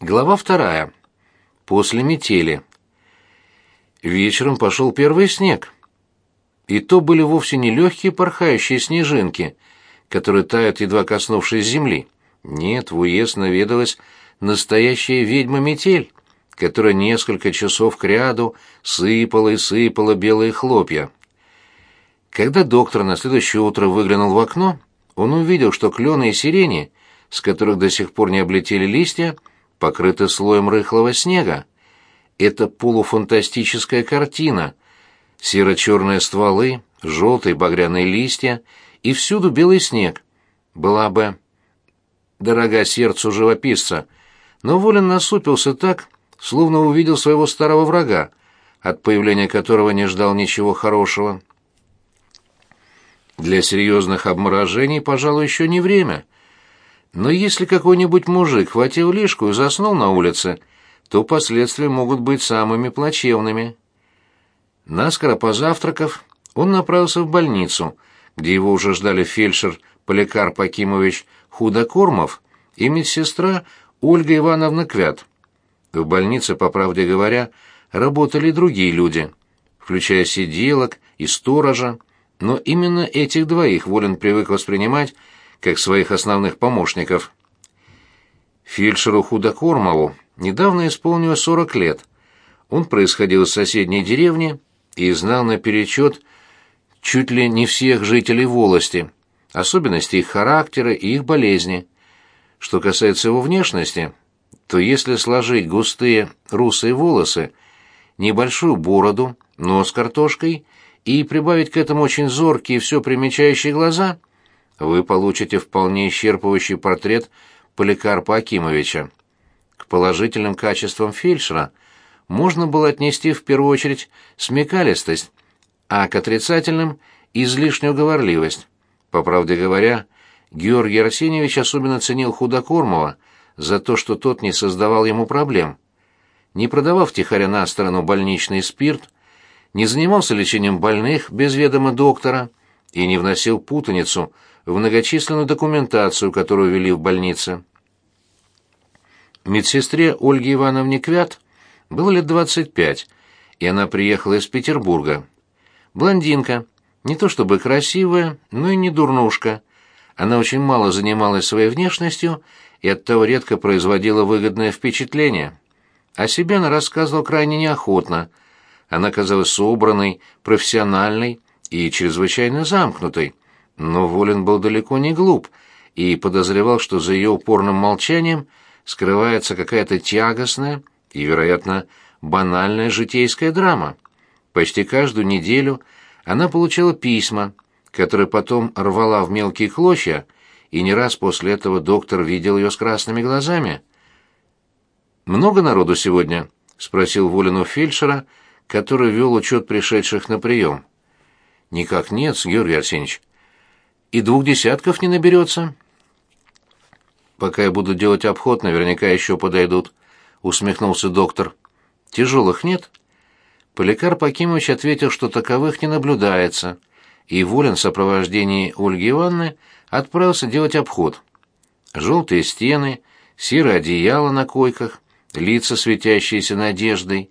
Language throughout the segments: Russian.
Глава вторая. После метели. Вечером пошел первый снег. И то были вовсе не легкие порхающие снежинки, которые тают, едва коснувшись земли. Нет, в уезд наведалась настоящая ведьма-метель, которая несколько часов кряду сыпала и сыпала белые хлопья. Когда доктор на следующее утро выглянул в окно, он увидел, что клены и сирени, с которых до сих пор не облетели листья, покрыты слоем рыхлого снега. Это полуфантастическая картина. Серо-черные стволы, желтые багряные листья и всюду белый снег. Была бы дорога сердцу живописца, но Волин насупился так, словно увидел своего старого врага, от появления которого не ждал ничего хорошего. Для серьезных обморожений, пожалуй, еще не время. Но если какой-нибудь мужик хватил лишку и заснул на улице, то последствия могут быть самыми плачевными. Наскоро позавтракав, он направился в больницу, где его уже ждали фельдшер Поликарп Акимович Худокормов и медсестра Ольга Ивановна Квят. В больнице, по правде говоря, работали другие люди, включая сиделок и сторожа, но именно этих двоих Волин привык воспринимать как своих основных помощников. Фельдшеру Худокормову недавно исполнилось 40 лет. Он происходил из соседней деревни и знал наперечет чуть ли не всех жителей волости, особенности их характера и их болезни. Что касается его внешности, то если сложить густые русые волосы, небольшую бороду, нос картошкой и прибавить к этому очень зоркие и все примечающие глаза – вы получите вполне исчерпывающий портрет Поликарпа Акимовича. К положительным качествам фельдшера можно было отнести в первую очередь смекалистость, а к отрицательным – излишнюю говорливость. По правде говоря, Георгий Арсеньевич особенно ценил Худокормова за то, что тот не создавал ему проблем. Не продавав тихоря на сторону больничный спирт, не занимался лечением больных без ведома доктора и не вносил путаницу – в многочисленную документацию, которую вели в больнице. Медсестре Ольге Ивановне Квят было лет 25, и она приехала из Петербурга. Блондинка, не то чтобы красивая, но и не дурнушка. Она очень мало занималась своей внешностью и оттого редко производила выгодное впечатление. О себе она рассказывала крайне неохотно. Она казалась собранной, профессиональной и чрезвычайно замкнутой, но Волин был далеко не глуп и подозревал, что за ее упорным молчанием скрывается какая-то тягостная и, вероятно, банальная житейская драма. Почти каждую неделю она получала письма, которые потом рвала в мелкие клочья, и не раз после этого доктор видел ее с красными глазами. «Много народу сегодня?» — спросил Волин у фельдшера, который вел учет пришедших на прием. «Никак нет, Георгий Арсеньевич и двух десятков не наберется. Пока я буду делать обход, наверняка еще подойдут, усмехнулся доктор. Тяжелых нет? Поликарп Акимович ответил, что таковых не наблюдается, и волен в сопровождении Ольги Ивановны отправился делать обход. Желтые стены, серое одеяло на койках, лица, светящиеся надеждой,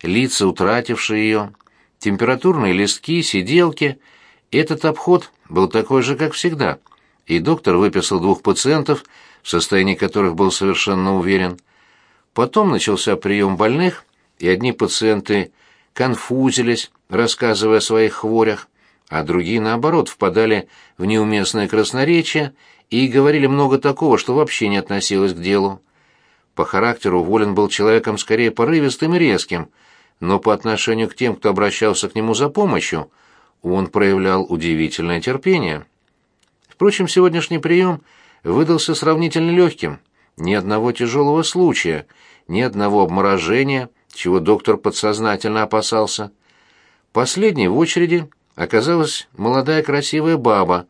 лица, утратившие ее, температурные листки, сиделки — этот обход был такой же, как всегда, и доктор выписал двух пациентов, в состоянии которых был совершенно уверен. Потом начался прием больных, и одни пациенты конфузились, рассказывая о своих хворях, а другие, наоборот, впадали в неуместное красноречие и говорили много такого, что вообще не относилось к делу. По характеру Волин был человеком скорее порывистым и резким, но по отношению к тем, кто обращался к нему за помощью, он проявлял удивительное терпение. Впрочем, сегодняшний прием выдался сравнительно легким. Ни одного тяжелого случая, ни одного обморожения, чего доктор подсознательно опасался. Последней в очереди оказалась молодая красивая баба,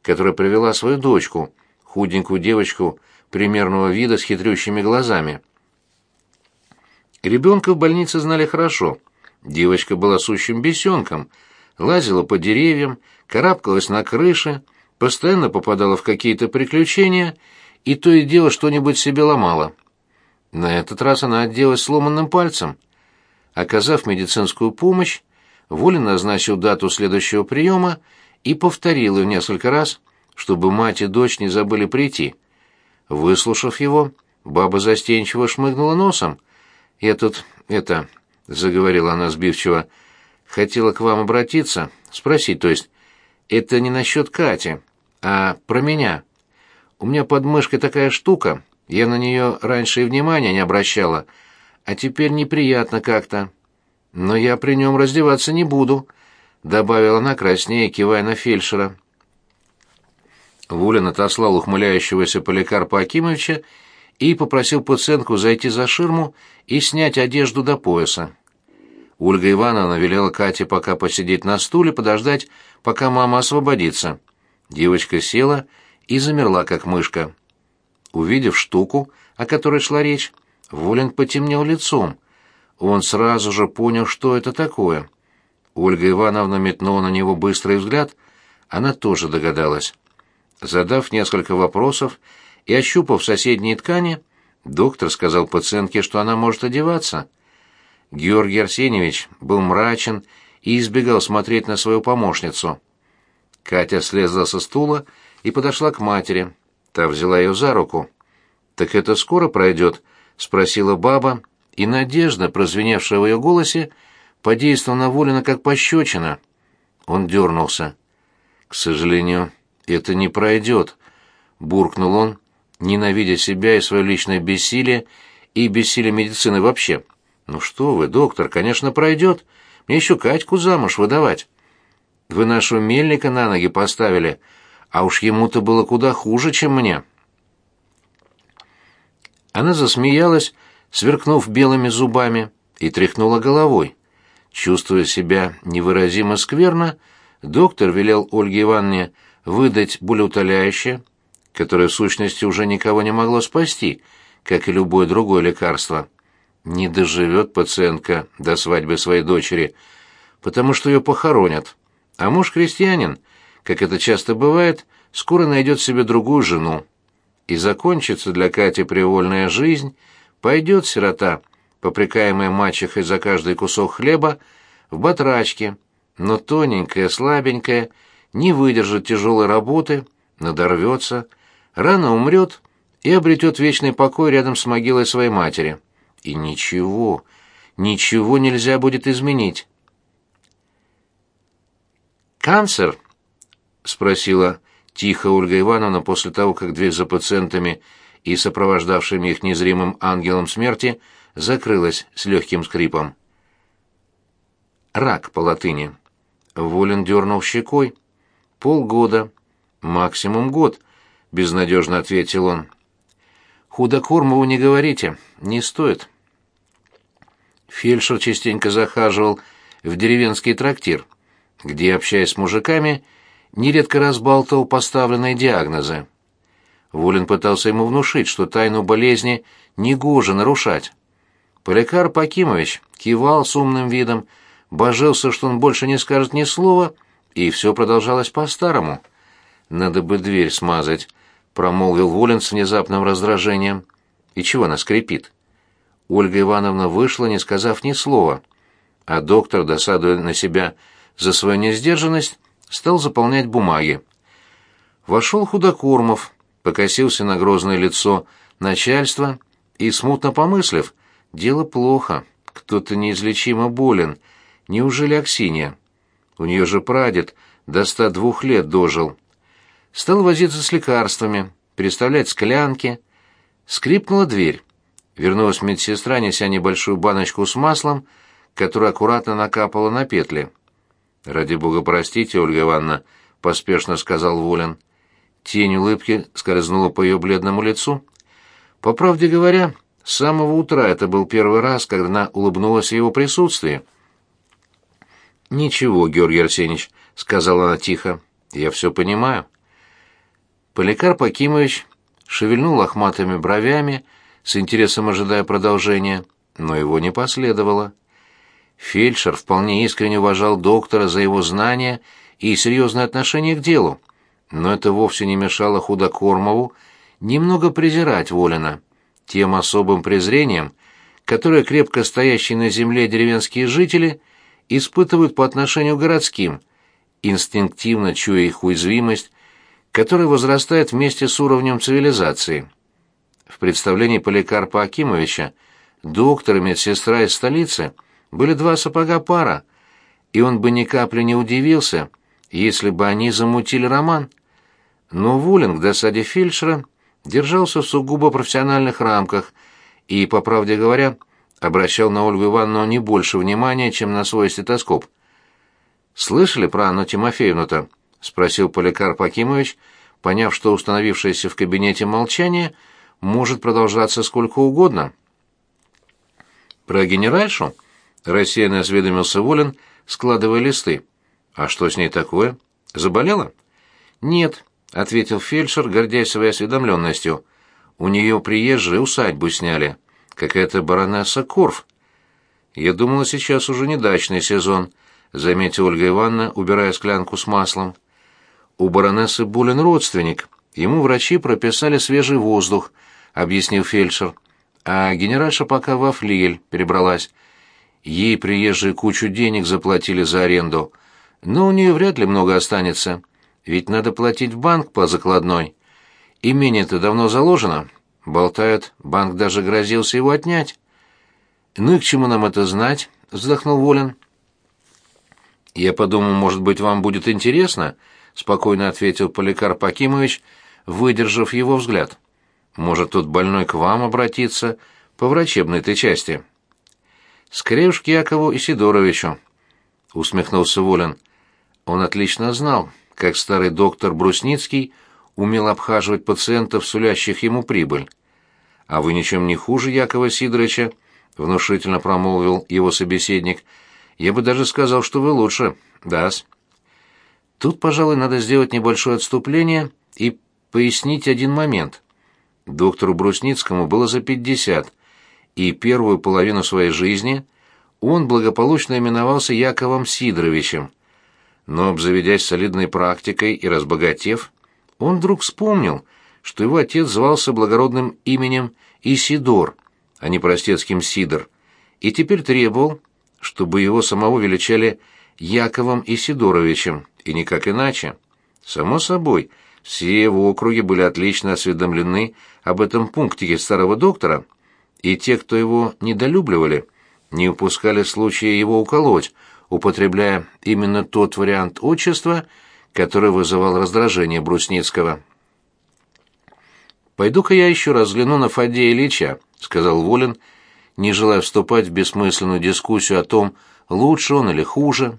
которая привела свою дочку, худенькую девочку примерного вида с хитрющими глазами. Ребенка в больнице знали хорошо. Девочка была сущим бесенком — лазила по деревьям, карабкалась на крыше, постоянно попадала в какие-то приключения и то и дело что-нибудь себе ломала. На этот раз она отделалась сломанным пальцем. Оказав медицинскую помощь, Волин назначил дату следующего приема и повторил ее несколько раз, чтобы мать и дочь не забыли прийти. Выслушав его, баба застенчиво шмыгнула носом. «Я тут, это...» — заговорила она сбивчиво. «Хотела к вам обратиться, спросить, то есть. Это не насчет Кати, а про меня. У меня под мышкой такая штука, я на нее раньше и внимания не обращала, а теперь неприятно как-то. Но я при нем раздеваться не буду», — добавила она краснее, кивая на фельдшера. Вулин отослал ухмыляющегося Поликарпа Акимовича и попросил пациентку зайти за ширму и снять одежду до пояса. Ольга Ивановна велела Кате пока посидеть на стуле, подождать, пока мама освободится. Девочка села и замерла, как мышка. Увидев штуку, о которой шла речь, Волин потемнел лицом. Он сразу же понял, что это такое. Ольга Ивановна метнула на него быстрый взгляд, она тоже догадалась. Задав несколько вопросов и ощупав соседние ткани, доктор сказал пациентке, что она может одеваться. Георгий Арсеньевич был мрачен и избегал смотреть на свою помощницу. Катя слезла со стула и подошла к матери. Та взяла ее за руку. «Так это скоро пройдет?» — спросила баба, и надежда, прозвеневшая в ее голосе, подействовала на Волина как пощечина. Он дернулся. «К сожалению, это не пройдет», — буркнул он, ненавидя себя и свое личное бессилие и бессилие медицины вообще. «Ну что вы, доктор, конечно, пройдет. Мне еще Катьку замуж выдавать. Вы нашего мельника на ноги поставили, а уж ему-то было куда хуже, чем мне». Она засмеялась, сверкнув белыми зубами, и тряхнула головой. Чувствуя себя невыразимо скверно, доктор велел Ольге Ивановне выдать болеутоляющее, которое в сущности уже никого не могло спасти, как и любое другое лекарство. Не доживет пациентка до свадьбы своей дочери, потому что ее похоронят. А муж крестьянин, как это часто бывает, скоро найдет себе другую жену. И закончится для Кати привольная жизнь, пойдет сирота, попрекаемая мачехой за каждый кусок хлеба, в батрачке, но тоненькая, слабенькая, не выдержит тяжелой работы, надорвется, рано умрет и обретет вечный покой рядом с могилой своей матери. И ничего, ничего нельзя будет изменить. «Канцер?» — спросила тихо Ольга Ивановна после того, как дверь за пациентами и сопровождавшими их незримым ангелом смерти закрылась с легким скрипом. «Рак» по латыни. Волин дернул щекой. Полгода, максимум год, безнадежно ответил он. Худокормову не говорите, не стоит. Фельдшер частенько захаживал в деревенский трактир, где, общаясь с мужиками, нередко разбалтывал поставленные диагнозы. Волин пытался ему внушить, что тайну болезни негоже нарушать. Поликарп Акимович кивал с умным видом, божился, что он больше не скажет ни слова, и все продолжалось по-старому. «Надо бы дверь смазать», — промолвил Волин с внезапным раздражением. «И чего она скрипит?» Ольга Ивановна вышла, не сказав ни слова, а доктор, досадуя на себя за свою несдержанность, стал заполнять бумаги. Вошел Худокормов, покосился на грозное лицо начальства и, смутно помыслив, дело плохо, кто-то неизлечимо болен, неужели Аксинья? У нее же прадед до ста двух лет дожил. Стал возиться с лекарствами, переставлять склянки. Скрипнула дверь. Вернулась медсестра, неся небольшую баночку с маслом, которую аккуратно накапала на петли. «Ради бога, простите, Ольга Ивановна», — поспешно сказал Волин. Тень улыбки скользнула по ее бледному лицу. По правде говоря, с самого утра это был первый раз, когда она улыбнулась его присутствии. «Ничего, Георгий Арсеньевич», — сказала она тихо, — «я все понимаю». Поликарп Акимович шевельнул лохматыми бровями, с интересом ожидая продолжения, но его не последовало. Фельдшер вполне искренне уважал доктора за его знания и серьезное отношение к делу, но это вовсе не мешало Худокормову немного презирать Волина. тем особым презрением, которое крепко стоящие на земле деревенские жители испытывают по отношению к городским, инстинктивно чуя их уязвимость, которая возрастает вместе с уровнем цивилизации. В представлении Поликарпа Акимовича доктор и медсестра из столицы были два сапога пара, и он бы ни капли не удивился, если бы они замутили роман. Но Вулинг, досаде фельдшера, держался в сугубо профессиональных рамках и, по правде говоря, обращал на Ольгу Ивановну не больше внимания, чем на свой стетоскоп. «Слышали про Анну Тимофеевну-то?» — спросил Поликарп Акимович, поняв, что установившееся в кабинете молчание может продолжаться сколько угодно. «Про генеральшу?» — рассеянно осведомился Волин, складывая листы. «А что с ней такое? Заболела?» «Нет», — ответил фельдшер, гордясь своей осведомленностью. «У нее приезжие усадьбу сняли. Какая-то баронесса Корф». «Я думала, сейчас уже не дачный сезон», — заметила Ольга Ивановна, убирая склянку с маслом. «У баронессы болен родственник. Ему врачи прописали свежий воздух», — объяснил фельдшер. «А генеральша пока во флигель перебралась. Ей приезжие кучу денег заплатили за аренду, но у нее вряд ли много останется, ведь надо платить в банк по закладной. Имение-то давно заложено. Болтают, банк даже грозился его отнять. «Ну и к чему нам это знать?» — вздохнул Волин. «Я подумал, может быть, вам будет интересно?» — спокойно ответил Поликарп Акимович, выдержав его взгляд. «Может, тут больной к вам обратиться по врачебной-то части?» Скорее уж к Якову Исидоровичу, — усмехнулся Волин. Он отлично знал, как старый доктор Брусницкий умел обхаживать пациентов, сулящих ему прибыль. «А вы ничем не хуже Якова Сидоровича», — внушительно промолвил его собеседник. «Я бы даже сказал, что вы лучше. Да-с». Тут, пожалуй, надо сделать небольшое отступление и пояснить один момент. Доктору Брусницкому было за пятьдесят — и первую половину своей жизни он благополучно именовался Яковом Сидоровичем. Но, обзаведясь солидной практикой и разбогатев, он вдруг вспомнил, что его отец звался благородным именем Исидор, а не простецким Сидор, и теперь требовал, чтобы его самого величали Яковом Исидоровичем, и никак иначе. Само собой, все в округе были отлично осведомлены об этом пунктике старого доктора, и те, кто его недолюбливали, не упускали случая его уколоть, употребляя именно тот вариант отчества, который вызывал раздражение Брусницкого. «Пойду-ка я еще раз взгляну на Фадея Ильича», — сказал Волин, не желая вступать в бессмысленную дискуссию о том, лучше он или хуже.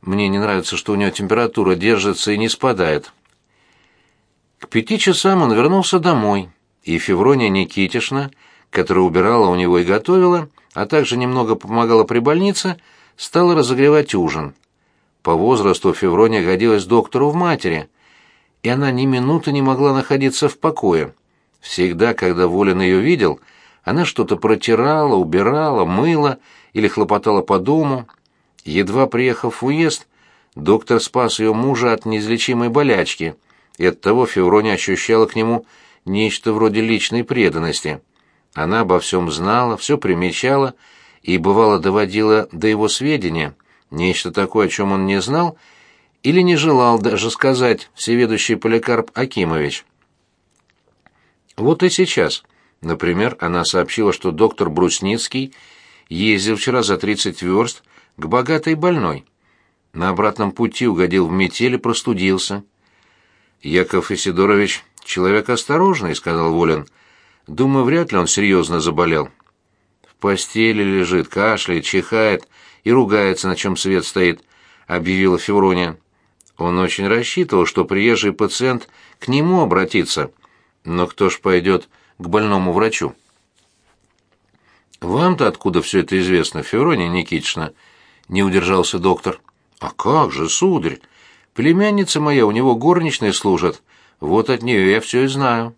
Мне не нравится, что у него температура держится и не спадает. К пяти часам он вернулся домой, и Феврония Никитишна — которая убирала у него и готовила, а также немного помогала при больнице, стала разогревать ужин. По возрасту Феврония годилась доктору в матери, и она ни минуты не могла находиться в покое. Всегда, когда Волин ее видел, она что-то протирала, убирала, мыла или хлопотала по дому. Едва приехав в уезд, доктор спас ее мужа от неизлечимой болячки, и оттого Феврония ощущала к нему нечто вроде личной преданности. Она обо всем знала, все примечала и, бывало, доводила до его сведения нечто такое, о чем он не знал или не желал даже сказать всеведущий Поликарп Акимович. Вот и сейчас. Например, она сообщила, что доктор Брусницкий ездил вчера за 30 верст к богатой больной. На обратном пути угодил в метель простудился. «Яков Исидорович — человек осторожный», — сказал Волин. Думаю, вряд ли он серьезно заболел. В постели лежит, кашляет, чихает и ругается, на чем свет стоит, объявила Феврония. Он очень рассчитывал, что приезжий пациент к нему обратится. Но кто ж пойдет к больному врачу? «Вам-то откуда все это известно, Феврония Никитична?» — не удержался доктор. «А как же, сударь? Племянница моя у него горничной служит. Вот от нее я все и знаю».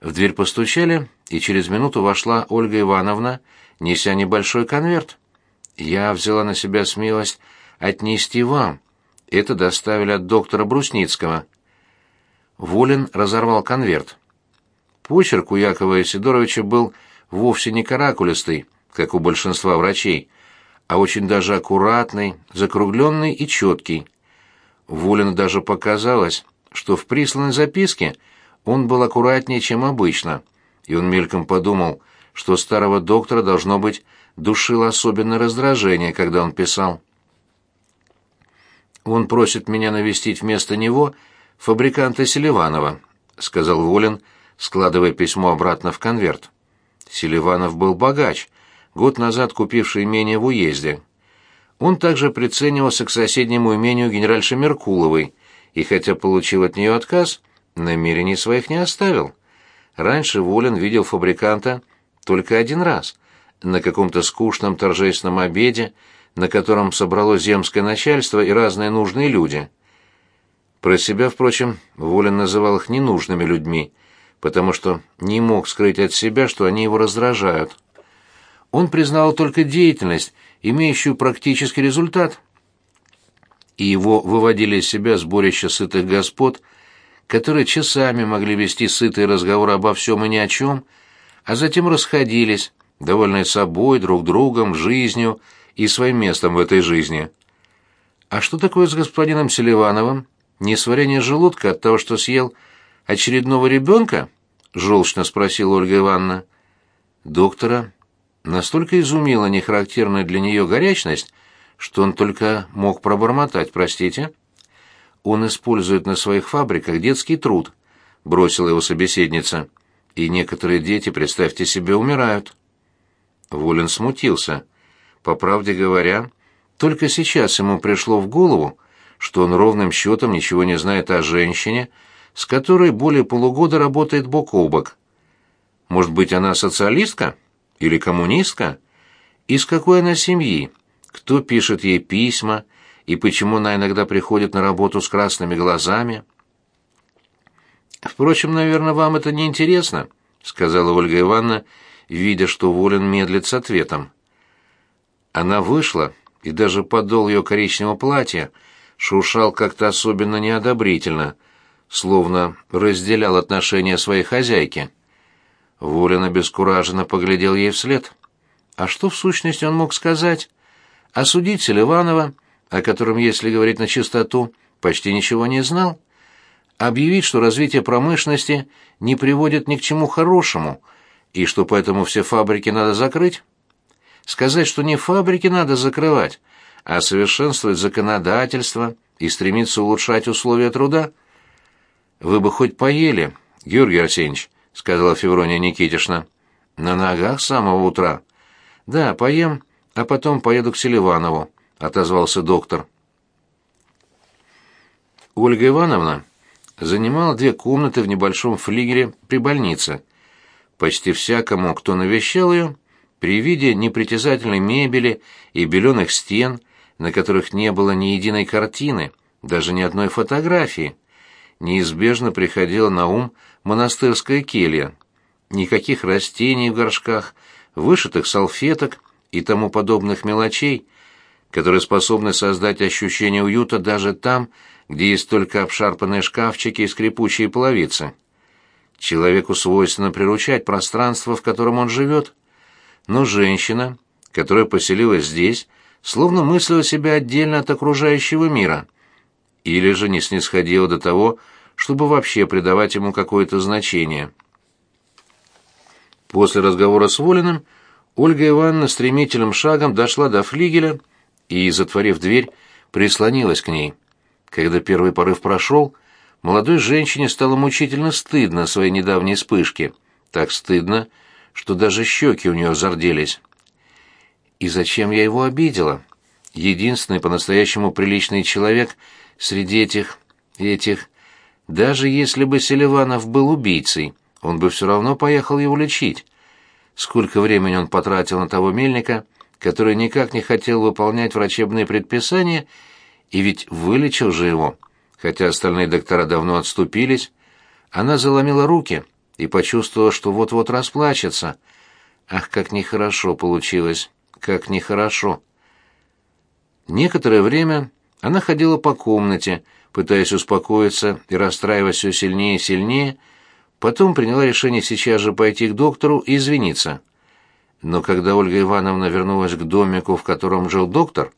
В дверь постучали, и через минуту вошла Ольга Ивановна, неся небольшой конверт. Я взяла на себя смелость отнести вам. Это доставили от доктора Брусницкого. Волин разорвал конверт. Почерк у Якова Исидоровича был вовсе не каракулистый, как у большинства врачей, а очень даже аккуратный, закругленный и четкий. Волину даже показалось, что в присланной записке он был аккуратнее, чем обычно, и он мельком подумал, что старого доктора, должно быть, душило особенное раздражение, когда он писал. «Он просит меня навестить вместо него фабриканта Селиванова», — сказал Волин, складывая письмо обратно в конверт. Селиванов был богач, год назад купивший имение в уезде. Он также приценивался к соседнему имению генеральши Меркуловой, и хотя получил от нее отказ, намерений своих не оставил. Раньше Волин видел фабриканта только один раз, на каком-то скучном торжественном обеде, на котором собралось земское начальство и разные нужные люди. Про себя, впрочем, Волин называл их ненужными людьми, потому что не мог скрыть от себя, что они его раздражают. Он признал только деятельность, имеющую практический результат. И его выводили из себя сборище сытых господ, которые часами могли вести сытые разговоры обо всем и ни о чем, а затем расходились, довольные собой, друг другом, жизнью и своим местом в этой жизни. А что такое с господином Селивановым? Несварение желудка от того, что съел очередного ребенка? Желчно спросила Ольга Ивановна. Доктора настолько изумила нехарактерная для нее горячность, что он только мог пробормотать, простите. Он использует на своих фабриках детский труд, бросила его собеседница. И некоторые дети, представьте себе, умирают. Волин смутился. По правде говоря, только сейчас ему пришло в голову, что он ровным счетом ничего не знает о женщине, с которой более полугода работает бок о бок. Может быть, она социалистка? Или коммунистка? Из какой она семьи? Кто пишет ей письма? И почему она иногда приходит на работу с красными глазами? Впрочем, наверное, вам это не интересно, сказала Ольга Ивановна, видя, что Волин медлит с ответом. Она вышла, и даже подол ее коричневого платья шуршал как-то особенно неодобрительно, словно разделял отношения своей хозяйки. Волин обескураженно поглядел ей вслед. А что в сущности он мог сказать? Осудить Селиванова, о котором, если говорить на чистоту, почти ничего не знал? Объявить, что развитие промышленности не приводит ни к чему хорошему, и что поэтому все фабрики надо закрыть? Сказать, что не фабрики надо закрывать, а совершенствовать законодательство и стремиться улучшать условия труда? Вы бы хоть поели, Георгий Арсеньевич, сказала Феврония Никитишна. На ногах с самого утра. Да, поем, а потом поеду к Селиванову, отозвался доктор. Ольга Ивановна занимала две комнаты в небольшом флигеле при больнице. Почти всякому, кто навещал ее, при виде непритязательной мебели и беленых стен, на которых не было ни единой картины, даже ни одной фотографии, неизбежно приходила на ум монастырская келья. Никаких растений в горшках, вышитых салфеток и тому подобных мелочей, которые способны создать ощущение уюта даже там, где есть только обшарпанные шкафчики и скрипучие половицы. Человеку свойственно приручать пространство, в котором он живет. Но женщина, которая поселилась здесь, словно мыслила себя отдельно от окружающего мира, или же не снисходила до того, чтобы вообще придавать ему какое-то значение. После разговора с Волиным Ольга Ивановна стремительным шагом дошла до флигеля и, затворив дверь, прислонилась к ней. Когда первый порыв прошел, молодой женщине стало мучительно стыдно своей недавней вспышки. Так стыдно, что даже щеки у нее зарделись. И зачем я его обидела? Единственный по-настоящему приличный человек среди этих... этих... Даже если бы Селиванов был убийцей, он бы все равно поехал его лечить. Сколько времени он потратил на того мельника, который никак не хотел выполнять врачебные предписания, и ведь вылечил же его, хотя остальные доктора давно отступились. Она заломила руки и почувствовала, что вот-вот расплачется. Ах, как нехорошо получилось, как нехорошо. Некоторое время она ходила по комнате, пытаясь успокоиться и расстраиваясь все сильнее и сильнее, Потом приняла решение сейчас же пойти к доктору и извиниться. Но когда Ольга Ивановна вернулась к домику, в котором жил доктор,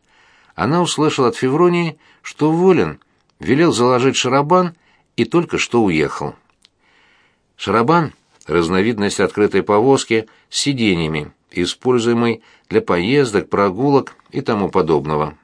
она услышала от Февронии, что уволен, велел заложить шарабан и только что уехал. Шарабан — разновидность открытой повозки с сиденьями, используемой для поездок, прогулок и тому подобного.